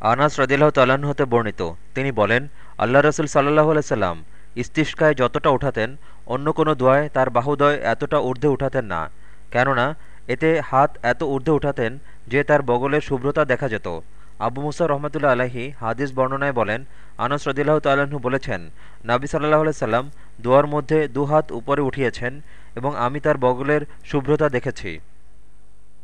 আনাস রদিল্লাহ তাল্লাহ্ন হতে বর্ণিত। তিনি বলেন আল্লাহ রসুল সাল্লাহ আলাইসাল্লাম ইস্তিষ্কায় যতটা উঠাতেন, অন্য কোনো দোয়ায় তার বাহুদয় এতটা ঊর্ধ্বে উঠাতেন না। কেননা, এতে হাত এত ঊর্ধ্বে উঠাতেন যে তার বগলের শুভ্রতা দেখা যেত। আবু মুসা রহমতুল্লা আলাহি হাদিস বর্ণনায় বলেন, আনস রদিল্লাহ তাল্লাহ্ন বলেছেন, নাবি সাল্লাহ সাল্লাম দোয়ার মধ্যে দুহাত উপরে উঠিয়েছেন এবং আমি তার বগলের শুভ্রতা দেখেছি।